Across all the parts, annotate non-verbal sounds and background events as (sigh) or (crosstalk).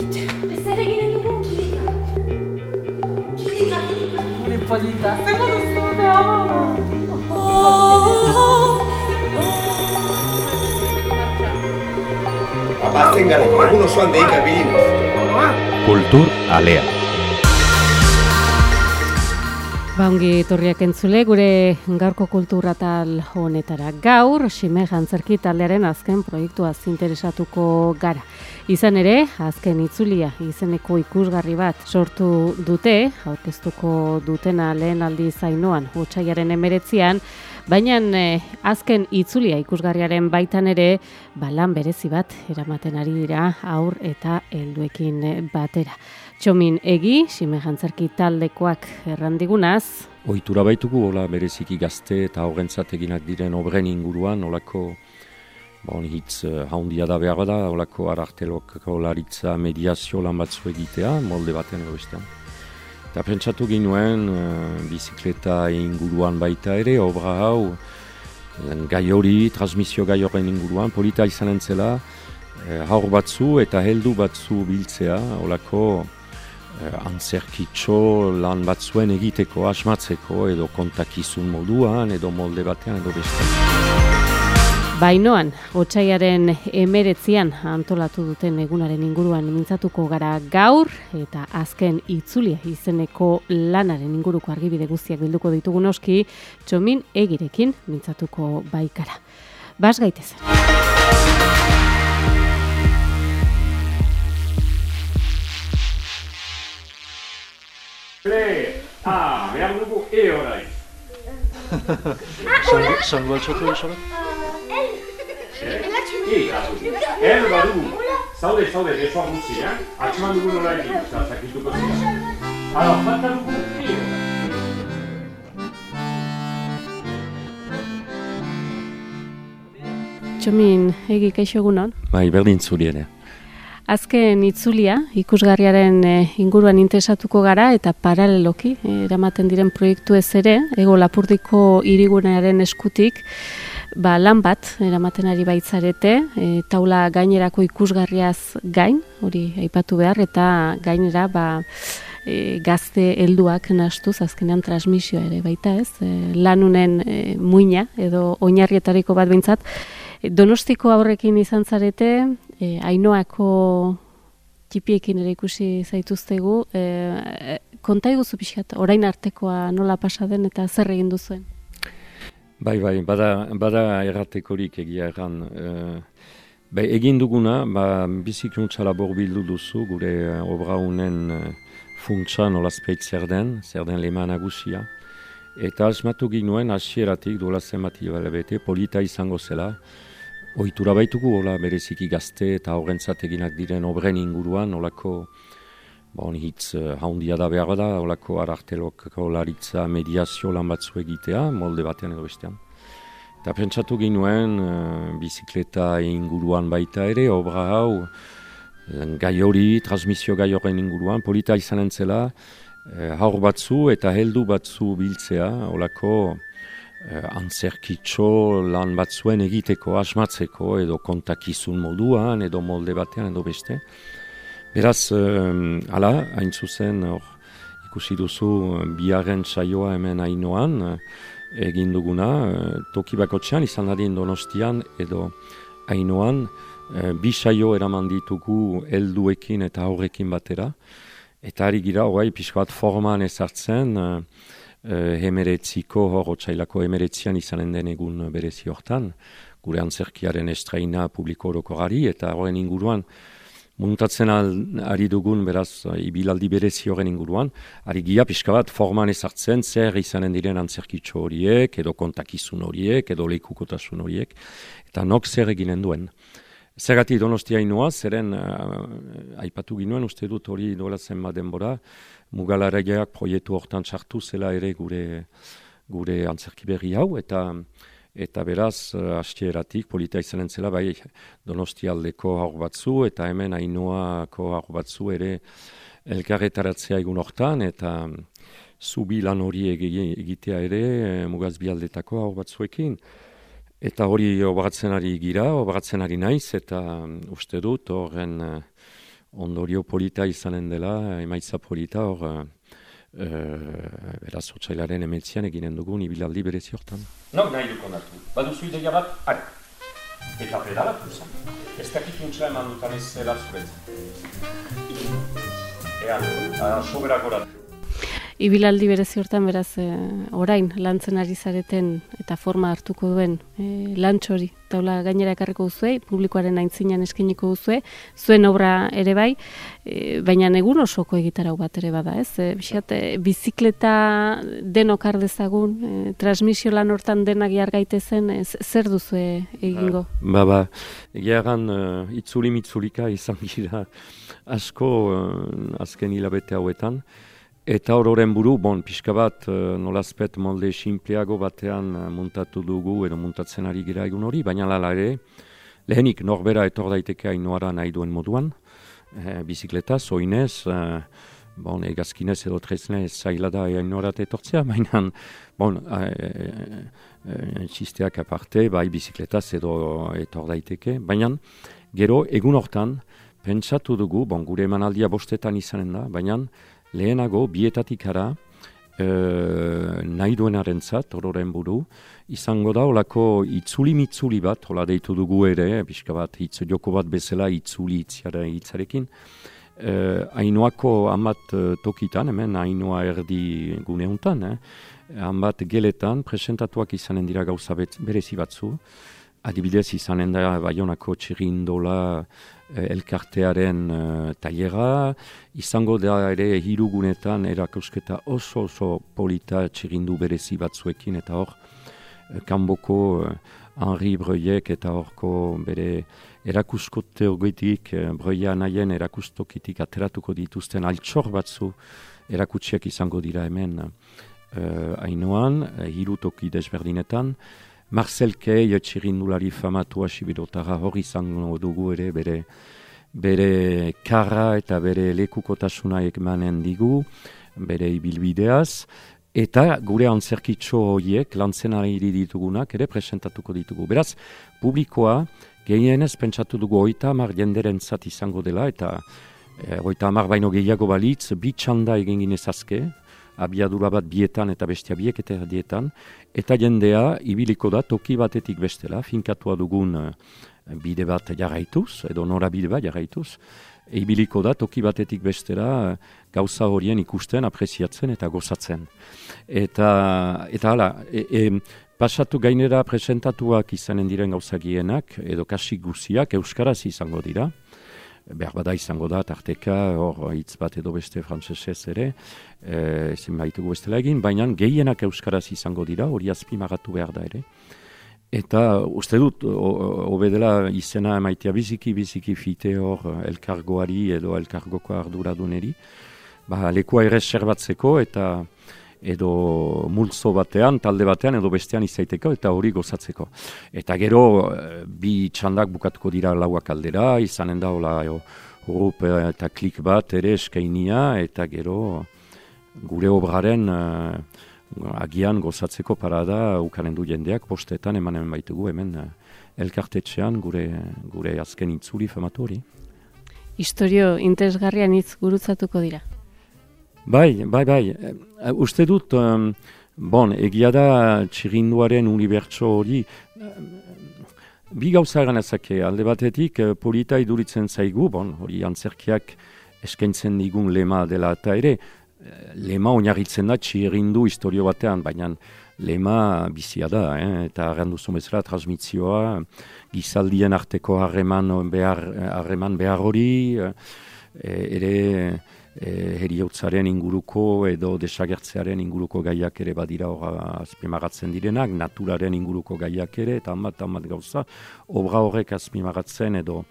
Ez ere ginen dugu kilika. Kilika, kilika. Gure polita, zer duzu da? Abatzen gara, egun osoan deika bilinez. Kultur alea. Baungi torriak entzule, gure gaurko kulturatal honetara. Gaur, Xime Jantzerki taldearen azken proiektuaz interesatuko gara. Izan ere, azken itzulia izeneko ikusgarri bat sortu dute, aurkeztuko dutena lehen aldi zainoan, utxaiaren emeretzian, baina eh, azken itzulia ikusgarriaren baitan ere, balan berezi bat eramaten ari dira aur eta helduekin eh, batera. Txomin egi, Xime Jantzerki taldekoak errandigunaz, Ohitura baitugu, hola bereziki gazte eta horrentzat eginak diren obren inguruan, holako honi hitz uh, haundia da behar da, holako ararteloko laritza mediazio lan batzu egitea, molde baten edo bestean. Eta pentsatu ginuen, uh, bizikleta inguruan baita ere, obra hau, eh, gai hori, transmisio gai horren inguruan, polita izan entzela, eh, haur batzu eta heldu batzu biltzea, holako eh, antzerkitxo lan batzuen egiteko, asmatzeko, edo kontakizun moduan, edo molde batean, edo bestean. Bainoan, otxaiaren emeretzian antolatu duten egunaren inguruan mintzatuko gara gaur eta azken itzulia izeneko lanaren inguruko argibide guztiak bilduko ditugu noski, txomin egirekin mintzatuko baikara. Bas gaitezen. Ple, ah, behar dugu e orain. Zango altxatu esan? Eh? E, kasu. El badugu. Zaude, zaude, besoa gutxi, eh? Atxeman dugu nola egin, eta zakituko zira. Hala, falta dugu. Txomin egi kaixo egunon. Bai, berdin zuri ere. Azken itzulia, ikusgarriaren eh, inguruan interesatuko gara eta paraleloki eh, eramaten diren proiektu ez ere, ego lapurdiko irigunearen eskutik, ba, lan bat eramaten ari baitzarete, e, taula gainerako ikusgarriaz gain, hori aipatu behar, eta gainera ba, e, gazte helduak nastuz azkenean transmisioa ere baita ez, e, lanunen e, muina edo oinarrietariko bat behintzat, Donostiko aurrekin izan zarete, e, ainoako txipiekin ere ikusi zaituztegu, e, e, konta iguzu pixkat, orain artekoa nola pasa den eta zer egin duzuen? Bai, bai, bada, bada erratekorik egia erran. E, bai, egin duguna, ba, bizikuntza labor bildu duzu, gure uh, obra honen uh, funtsa nolazpeit zer den, zer den lema nagusia. Eta asmatu ginuen hasieratik duela zenbati bete, polita izango zela, Ohitura baitugu, hola, bereziki gazte eta horrentzat eginak diren obren inguruan, holako, ba, honi hitz uh, haundia da behar da, holako ararteloko laritza mediazio lan batzu egitea, molde batean edo bestean. Eta pentsatu ginuen, uh, bizikleta inguruan baita ere, obra hau, eh, gai hori, transmisio gai horren inguruan, polita izan entzela, uh, haur batzu eta heldu batzu biltzea, holako, eh, antzerkitxo lan batzuen egiteko, asmatzeko, edo kontakizun moduan, edo molde batean, edo beste. Beraz, eh, ala, hain zuzen, hor, ikusi duzu, biaren saioa hemen hainoan, eh, egin duguna, eh, toki bakotxean, izan dadin donostian, edo hainoan, eh, bi saio eraman ditugu helduekin eta aurrekin batera, eta ari gira, horai, pixko bat forman ezartzen, eh, uh, hemeretziko hor otxailako hemeretzian izanen den egun berezi hortan, gure antzerkiaren estraina publiko orokorari eta horren inguruan, muntatzen al, ari dugun, beraz, ibilaldi berezi horren inguruan, ari gia pixka bat forman ezartzen zer izanen diren antzerkitxo horiek, edo kontakizun horiek, edo leikukotasun horiek, eta nok zer eginen duen. Zergati donostia inoa, zeren uh, aipatu ginuen, uste dut hori dola zenba denbora, mugalaregeak proiektu hortan sartu zela ere gure gure antzerki berri hau, eta eta beraz, hastieratik, polita izanen zela, bai, donostialdeko haur batzu, eta hemen hainoako haur batzu ere elkarretaratzea egun hortan, eta zubi lan hori egitea ere mugazbialdetako haur batzuekin. Eta hori obratzen ari gira, obratzen ari naiz, eta uste dut horren ondorio polita izanen dela, emaitza polita hor, uh, beraz, otxailaren emeltzian eginen dugun ibilaldi berezi hortan. No, nahi duk ondatu. Baduzu ideia bat, are. Eta pedalatu zen. Ez dakit nuntza eman dutan ez zela zuretzen. Ea, uh, soberak oratu. Ibilaldi berezi hortan beraz e, orain lantzen ari zareten eta forma hartuko duen e, lantx hori taula gainera ekarriko duzue, publikoaren aintzinan eskeniko duzue, zuen obra ere bai, e, baina egun osoko egitarau bat ere bada, ez? E, bixat, e, bizikleta denok dezagun, e, transmisio lan hortan denak jar gaitezen, e, zer duzue egingo? Ba, ba, egia egan uh, itzuli mitzulika izan (laughs) gira asko uh, azken hilabete hauetan, Eta horren buru, bon, pixka bat, uh, nolazpet molde simpleago batean uh, muntatu dugu edo muntatzen ari gira egun hori, baina lala ere, lehenik norbera etor daiteke hainoara nahi duen moduan, e, bizikleta, zoinez, uh, bon, egazkinez edo treznez zaila da hainorat etortzea, (laughs) baina, bon, txisteak aparte, bai bizikletaz edo etor daiteke, baina, gero, egun hortan, pentsatu dugu, bon, gure emanaldia bostetan izanen da, baina, lehenago bietatik ara e, nahi duenaren zat, ororen buru, izango da olako itzuli mitzuli bat, hola deitu dugu ere, pixka bat hitz joko bat bezala itzuli itziara hitzarekin, e, hainoako amat e, tokitan, hemen hainoa erdi guneuntan, eh? amat geletan presentatuak izanen dira gauza berezi batzu, adibidez izanen da baionako txirindola Eh, elkartearen uh, tailera, izango da ere hirugunetan erakusketa oso oso polita txirindu berezi batzuekin eta hor uh, kanboko uh, Henri Breuiek eta horko bere erakuskote horgetik uh, Breuia nahien erakustokitik ateratuko dituzten altxor batzu erakutsiak izango dira hemen uh, ainoan, uh, hirutoki desberdinetan, Marcel Kei, txirindulari famatua sibidotara hori izango dugu ere bere, bere karra eta bere lekukotasuna ekmanen digu, bere ibilbideaz, eta gure antzerkitxo horiek lantzen ari ditugunak ere presentatuko ditugu. Beraz, publikoa gehienez pentsatu dugu oita amar jenderen zat izango dela, eta e, oita amar baino gehiago balitz, bitxanda egin ginezazke, abiadura bat bietan eta bestia biek eta dietan, eta jendea ibiliko da toki batetik bestela, finkatua dugun uh, bide bat jarraituz, edo nora bide bat jarraituz, ibiliko da toki batetik bestela uh, gauza horien ikusten, apreziatzen eta gozatzen. Eta, eta hala, e, e, pasatu gainera presentatuak izanen diren gauzagienak, edo kasik guziak, euskaraz izango dira, behar bada izango da, tarteka, hor hitz bat edo beste frantzesez ere, e, ezin baitugu bestela egin, baina gehienak euskaraz izango dira, hori azpimagatu behar da ere. Eta uste dut, obedela izena emaitea biziki, biziki fite hor elkargoari edo elkargoko arduraduneri, ba, lekua ere serbatzeko eta edo multzo batean, talde batean, edo bestean izaiteko, eta hori gozatzeko. Eta gero, eh, bi txandak bukatuko dira lauak aldera, izanen da, hola, hurup eta klik bat ere eskainia, eta gero, gure obraren uh, agian gozatzeko parada ukanen du jendeak, postetan emanen baitugu hemen uh, elkartetxean gure, gure azken itzuli famatu hori. Historio interesgarrian hitz gurutzatuko dira. Bai, bai, bai. Uh, uste dut, um, bon, egia da txirinduaren unibertso hori, bi gauza egan ezake, alde batetik uh, polita iduritzen zaigu, bon, hori antzerkiak eskaintzen digun lema dela eta ere, lema oinarritzen da txirindu historio batean, baina lema bizia da, eh? eta arrendu zumezela transmitzioa, gizaldien arteko harreman behar, harreman behar hori, ere e, heriotzaren inguruko edo desagertzearen inguruko gaiak ere badira hor azpimagatzen direnak, naturaren inguruko gaiak ere, eta amat, amat gauza, obra horrek azpimagatzen edo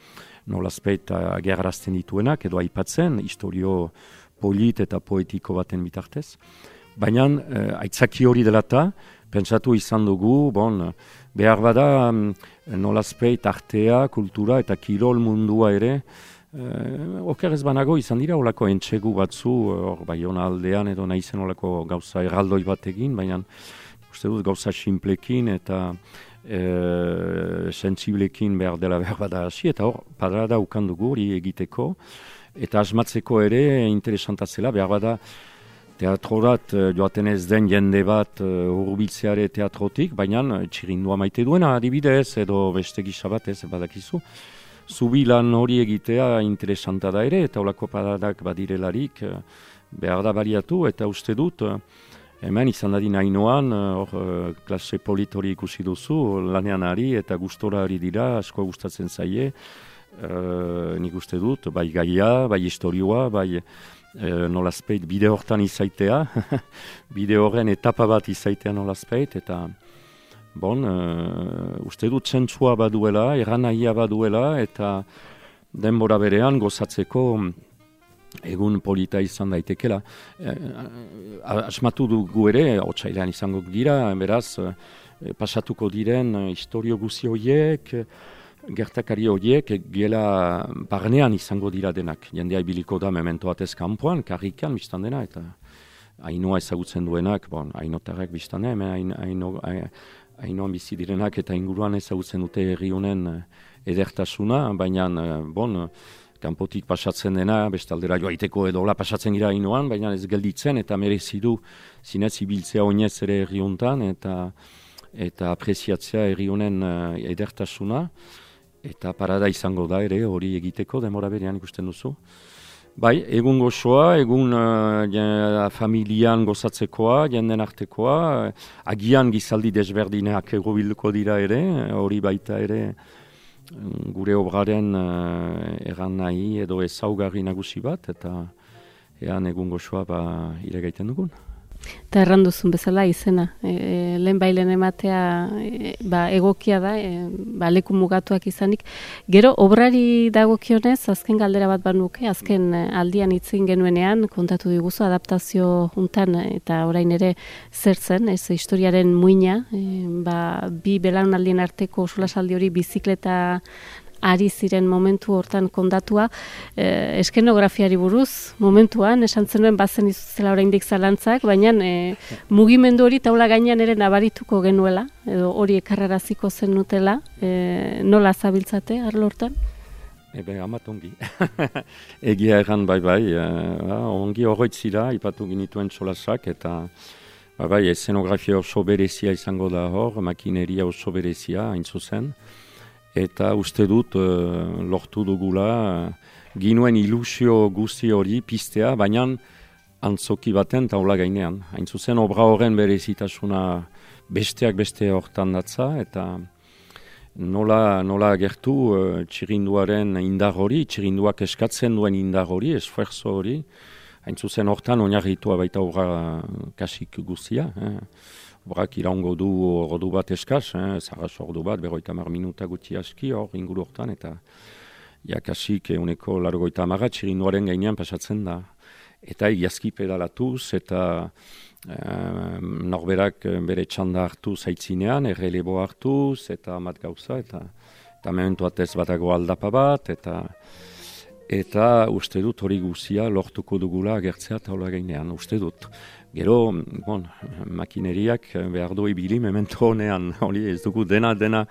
nolazpeit agerrazten dituenak, edo aipatzen, historio polit eta poetiko baten bitartez. Baina, e, aitzaki hori delata, pentsatu izan dugu, bon, behar bada mm, nolazpeit artea, kultura eta kirol mundua ere, Uh, oker ez banago izan dira olako entxegu batzu, hor bai aldean edo nahi zen olako gauza erraldoi bat egin, baina uste dut gauza simplekin eta e, sentsiblekin behar dela behar bada hasi, eta hor, parada ukandugu hori egiteko, eta asmatzeko ere interesantatzela, behar bada teatrorat eh, joaten ez den jende bat urbiltzeare teatrotik, baina txirindua maite duena adibidez, edo beste gisa bat ez badakizu. Zubilan hori egitea interesanta da ere, eta olako paradak badirelarik behar da baliatu, eta uste dut, Hemen izan dadin hainoan, hor, klase polit hori ikusi duzu, lanean ari eta gustora ari dira, asko gustatzen zaie. Uh, nik uste dut, bai gaia, bai historioa, bai uh, nolazpeit bide hortan izaitea, (laughs) bide horren etapa bat izaitea nolazpeit, eta bon, uh, uste dut zentzua baduela, eranaia baduela, eta denbora berean gozatzeko egun polita izan daitekela. E, asmatu dugu ere, otsailean izango gira, beraz, pasatuko diren historio guzi horiek, gertakari horiek, gela barnean izango dira denak. Jendea ibiliko da memento atez kanpoan, karrikan biztan dena, eta hainoa ezagutzen duenak, bon, hainotarrak biztan hemen haino, hainoan bizi direnak eta inguruan ezagutzen dute herri honen edertasuna, baina, bon, kanpotik pasatzen dena, bestaldera joaiteko edo la pasatzen gira inoan, baina ez gelditzen eta merezidu zinez ibiltzea oinez ere erriuntan eta eta apreziatzea errionen uh, edertasuna eta parada izango da ere hori egiteko demora berean ikusten duzu. Bai, egun gozoa, egun uh, familian gozatzekoa, jenden artekoa, agian gizaldi desberdinak egobilduko dira ere, hori baita ere, gure obraren uh, egan nahi edo ezaugarri nagusi bat, eta ean egun goxoa ba, iregaiten dugun. Eta erranduzun bezala izena, e, e, lehen bailen ematea e, ba, egokia da, e, ba, leku mugatuak izanik. Gero, obrari dagokionez, azken galdera bat banuke, azken e, aldian itzin genuenean, kontatu diguzu adaptazio juntan eta orain ere zertzen, ez historiaren muina, e, ba, bi belaunaldien arteko solasaldi hori bizikleta ari ziren momentu hortan kondatua, eh, eskenografiari buruz, momentuan, esan zenuen bazen izuzela oraindik zalantzak, baina eh, mugimendu hori taula gainean ere nabarituko genuela, edo hori ekarraraziko zen nutela, eh, nola zabiltzate, arlo hortan? Ebe, amat ongi. (laughs) Egia egan bai bai, eh, ongi horretzira, ipatu ginituen solasak, eta bai, bai, eszenografia oso berezia izango da hor, makineria oso berezia, hain zuzen eta uste dut uh, lortu dugula uh, ginuen ilusio guzti hori pistea, baina antzoki baten taula gainean. Hain zuzen obra horren bere izitasuna besteak beste hortan datza, eta nola, nola gertu uh, txirinduaren indar hori, txirinduak eskatzen duen indar hori, esfuerzo hori, hain zuzen hortan oinarritua baita obra kasik guztia. Eh? Brak iraungo du ordu bat eskaz, eh? zaraz ordu bat, berroita mar minuta guti aski hor inguru hortan, eta jakasik euneko largoita marra txirinduaren gainean pasatzen da. Eta iazki pedalatuz, eta eh, norberak bere txanda hartu zaitzinean, errelebo hartuz, eta amat gauza, eta, eta mementu atez batago aldapa bat, eta eta uste dut hori guzia lortuko dugula agertzea taula gainean, uste dut. Gero, bon, makineriak behar du ibili memento honean, (laughs) hori ez dugu dena, dena,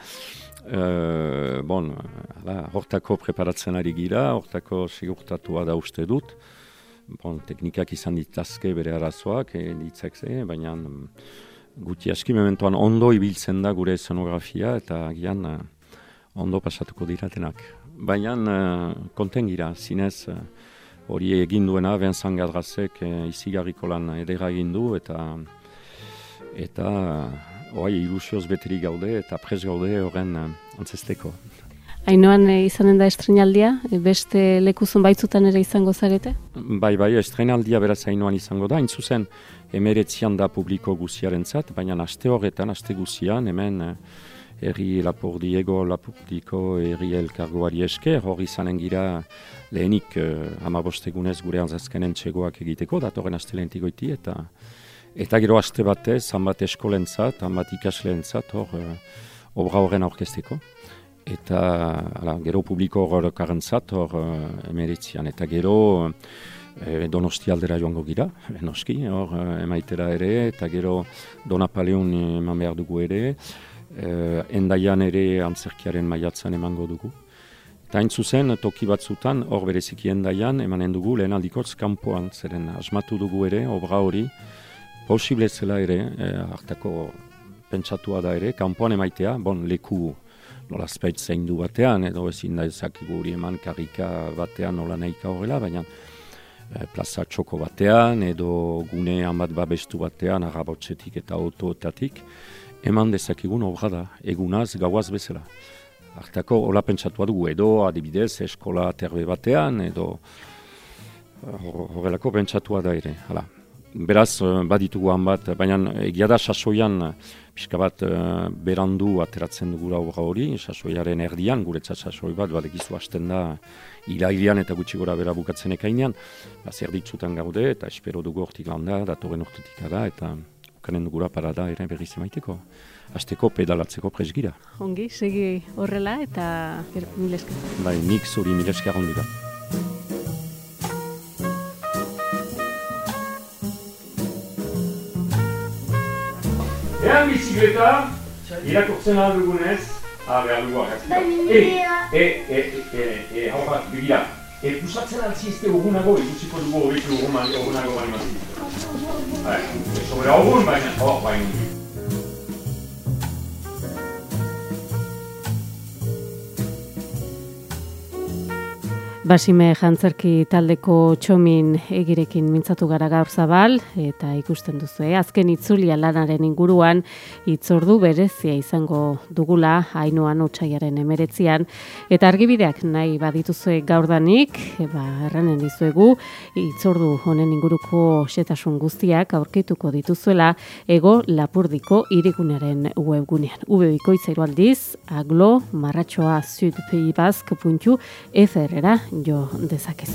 uh, bon, ala, hortako preparatzen ari gira, hortako sigurtatua da uste dut, bon, teknikak izan ditazke bere arazoak, e, ditzak ze, baina guti aski mementoan ondo ibiltzen da gure eszenografia, eta gian uh, ondo pasatuko diratenak. Baina uh, konten gira, zinez, hori egin duena, Vincent Gadrazek e, izigarriko lan edera egin du, eta eta oai, ilusioz beteri gaude eta pres gaude horren uh, antzesteko. Hainoan e, izanen da estrenaldia, beste lekuzun baitzutan ere izango zarete? Bai, bai, estrenaldia beraz hainoan izango da, intzuzen emeretzian da publiko guziaren zat, baina aste horretan, aste guzian, hemen erri Lapurdiego, Lapurdiko erri elkargoari esker, hori izanen gira lehenik uh, amabostegunez gure anzazkenen txegoak egiteko, datorren aste goiti, eta eta gero aste batez, hanbat eskolentzat, hanbat ikaslentzat, hor, uh, obra horren aurkesteko. Eta ala, gero publiko horrekaren zat, hor, uh, emeritzian. Eta gero e, donosti aldera joango gira, noski, hor, emaitera ere, eta gero Donapaleun eman behar dugu ere, uh, endaian ere antzerkiaren maiatzan emango dugu. Eta hain zuzen, toki batzutan, hor bereziki endaian, emanen dugu lehen aldikotz kanpoan, zeren asmatu dugu ere, obra hori, posible zela ere, eh, hartako pentsatua da ere, kanpoan emaitea, bon, leku nola speit zein batean, edo ezin da ezakigu hori eman karika batean nola nahika horrela, baina eh, plaza txoko batean, edo gunean bat babestu batean, arrabotzetik eta autoetatik, eman dezakigun obra da, egunaz, gauaz bezala. Artako hola pentsatua dugu, edo adibidez eskola terbe batean, edo eh, horrelako pentsatua da ere. Hala. Beraz, eh, baditugu bat, baina egia da sasoian, pixka bat eh, berandu ateratzen dugu obra hori, sasoiaren erdian, guretzat sasoi bat, badekizu hasten da ilailian eta gutxi gora bera bukatzen ekainean, ditzutan gaude, eta espero dugu hortik landa, datoren urtetik da, eta ukanen dugura parada ere berriz emaiteko. Azteko pedalatzeko presgira. Ongi, segi horrela eta mileska. Bai, nik zuri mileska dira. Ean bizikleta, irakurtzen ahal dugunez, ah, behar dugu agatzeko. E, e, e, e, e, hau bat, begira, e, Elbusatzen altzizte urgunago ikusiko dugu hobetu urgunago baino. Hala, sobre hau baina, hor baino. Basime jantzerki taldeko txomin egirekin mintzatu gara gaur zabal, eta ikusten duzu, eh? azken itzulia lanaren inguruan itzordu berezia izango dugula hainoan otxaiaren emeretzian, eta argibideak nahi badituzue gaurdanik, eba erranen dizuegu, itzordu honen inguruko setasun guztiak aurkituko dituzuela ego lapurdiko irigunaren webgunean. Ube bikoitza aldiz, aglo marratxoa yo de Saque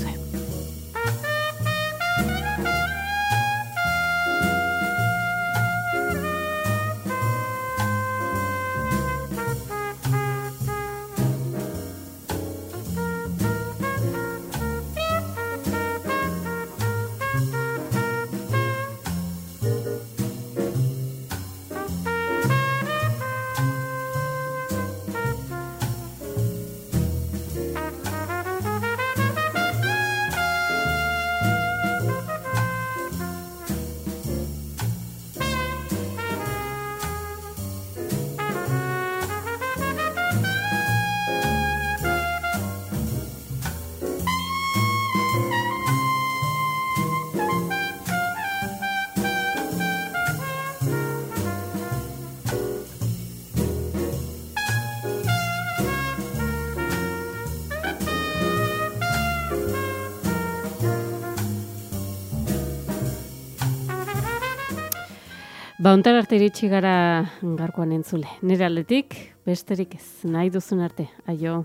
Ba, ontar arte iritsi gara garkoan entzule. Nire aldetik, besterik ez, nahi duzun arte. Aio.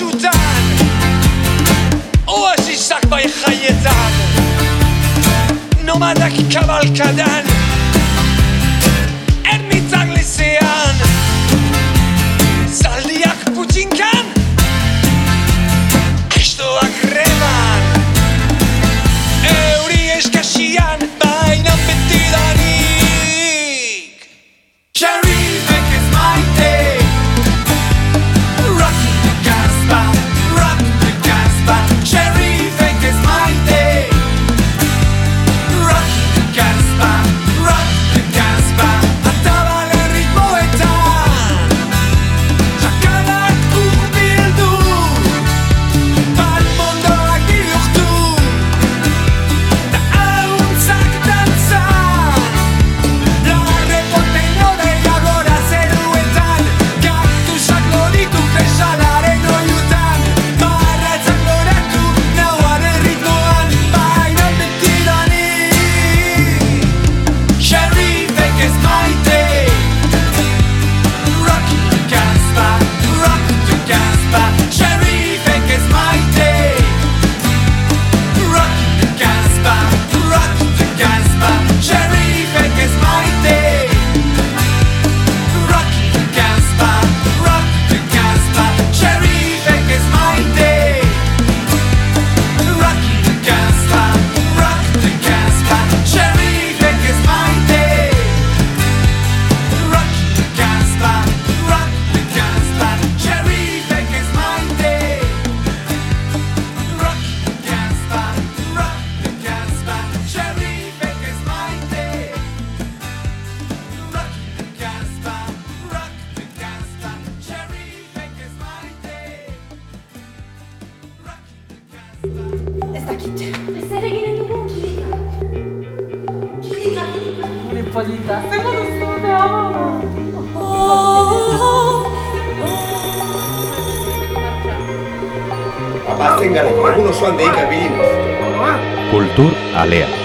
شدن او از سقبای خیتن نمدک کبل کدن bazen gara, egun osoan deika bilin. Kultur alea.